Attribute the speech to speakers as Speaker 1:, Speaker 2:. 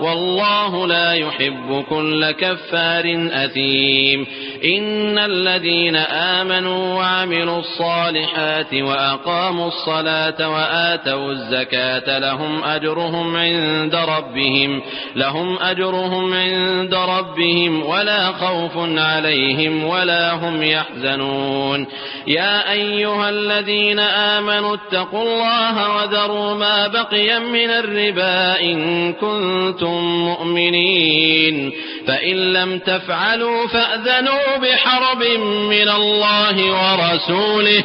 Speaker 1: والله لا يحب كل كفار أثيم. إن الذين آمنوا وعملوا الصالحات وأقاموا الصلاة وآتوا الزكاة لهم أجرهم عند ربهم لهم أجرهم عند ربهم ولا خوف عليهم ولا هم يحزنون. يا أيها الذين آمنوا اتقوا الله وذروا ما بقي من الربا إن كنتم مؤمنين. فإن لم تفعلوا فأذنوا بحرب من الله ورسوله.